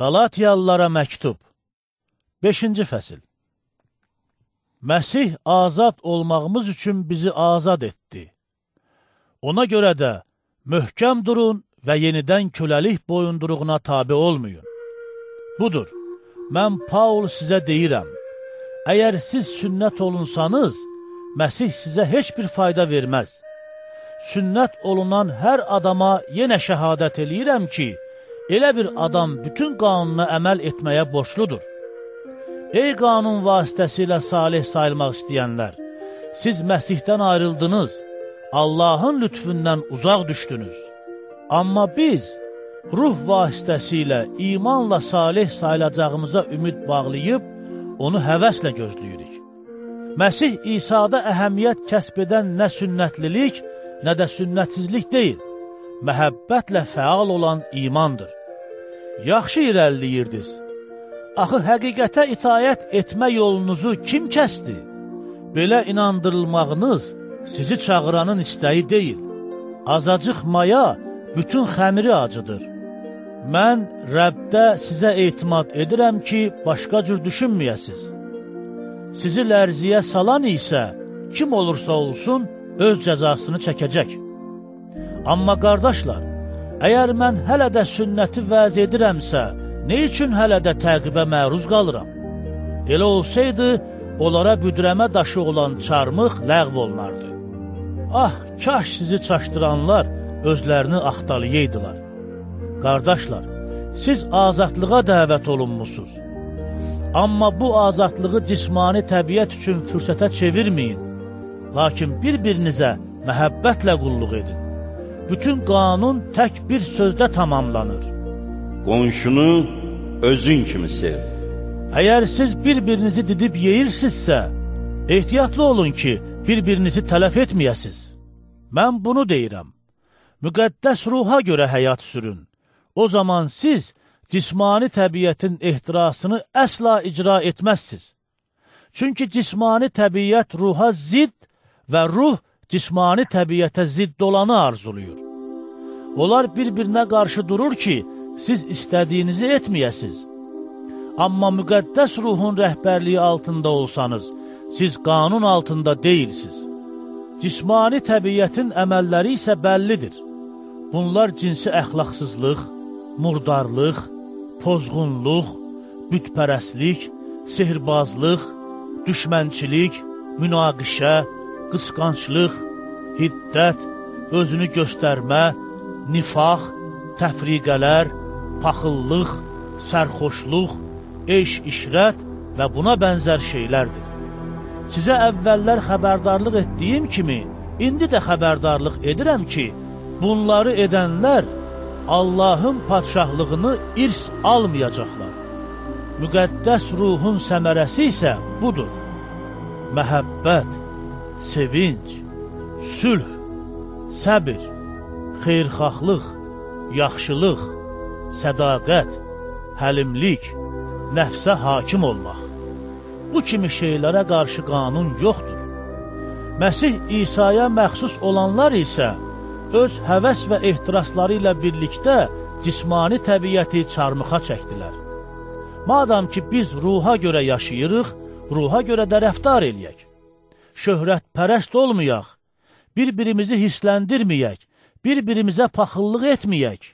Qalatiyalılara məktub 5-ci fəsil Məsih azad olmağımız üçün bizi azad etdi. Ona görə də möhkəm durun və yenidən köləlik boyunduruğuna tabi olmayın. Budur, mən Paul sizə deyirəm, əgər siz sünnət olunsanız, Məsih sizə heç bir fayda verməz. Sünnət olunan hər adama yenə şəhadət eləyirəm ki, Elə bir adam bütün qanuna əməl etməyə borçludur. Ey qanun vasitəsilə salih sayılmaq istəyənlər, siz Məsihdən ayrıldınız, Allahın lütfündən uzaq düşdünüz. Amma biz ruh vasitəsilə imanla salih sayılacağımıza ümid bağlayıb, onu həvəslə gözləyirik. Məsih İsa'da əhəmiyyət kəsb edən nə sünnətlilik, nə də sünnətsizlik deyil məhəbbətlə fəal olan imandır. Yaxşı irəliyirdiniz. Axı həqiqətə itayət etmə yolunuzu kim kəsdi? Belə inandırılmağınız sizi çağıranın istəyi deyil. Azacıq maya bütün xəmiri acıdır. Mən Rəbdə sizə etimad edirəm ki, başqa cür düşünməyəsiz. Sizi lərziyə salan isə kim olursa olsun öz cəzasını çəkəcək. Amma qardaşlar, əgər mən hələ də sünnəti vəz edirəmsə, ne üçün hələ də təqibə məruz qalıram? Elə olsaydı, onlara büdrəmə daşı olan çarmıq ləğv olunardı. Ah, kaş sizi çaşdıranlar özlərini axtalayaydılar. Qardaşlar, siz azadlığa dəvət olunmusunuz. Amma bu azadlığı cismani təbiət üçün fürsətə çevirməyin, lakin bir-birinizə məhəbbətlə qulluq edin bütün qanun tək bir sözdə tamamlanır. Qonşunu özün kimi sev. Əgər siz bir-birinizi didib yeyirsinizsə, ehtiyatlı olun ki, bir-birinizi tələf etməyəsiz. Mən bunu deyirəm. Müqəddəs ruha görə həyat sürün. O zaman siz cismani təbiətin ehtirasını əsla icra etməzsiz. Çünki cismani təbiət ruha zidd və ruh cismani təbiətə zidd olanı arzuluyur. Onlar bir-birinə qarşı durur ki, siz istədiyinizi etməyəsiz. Amma müqəddəs ruhun rəhbərliyi altında olsanız, siz qanun altında deyilsiz. Cismani təbiətin əməlləri isə bəllidir. Bunlar cinsi əxlaqsızlıq, murdarlıq, pozğunluq, bütpərəslik, sihirbazlıq, düşmənçilik, münaqişə, qısqanclıq, hiddət, özünü göstərmə, nifaq, təfriqələr, paxıllıq, sərxoşluq, eş-işrət və buna bənzər şeylərdir. Sizə əvvəllər xəbərdarlıq etdiyim kimi, indi də xəbərdarlıq edirəm ki, bunları edənlər Allahın padşahlığını irs almayacaqlar. Müqəddəs ruhun səmərəsi isə budur. Məhəbbət, sevinç, sülh, səbir, xeyrxahlıq, yaxşılıq, sədaqət, həlimlik, nəfsə hakim olmaq. Bu kimi şeylərə qarşı qanun yoxdur. Məsih İsa'ya məxsus olanlar isə öz həvəs və ehtirasları ilə birlikdə cismani təbiəti çarmıxa çəkdilər. Madam ki, biz ruha görə yaşayırıq, ruha görə də rəftar eləyək şöhrətpərəst olmayaq, bir-birimizi hisləndirməyək, bir-birimizə paxıllıq etməyək.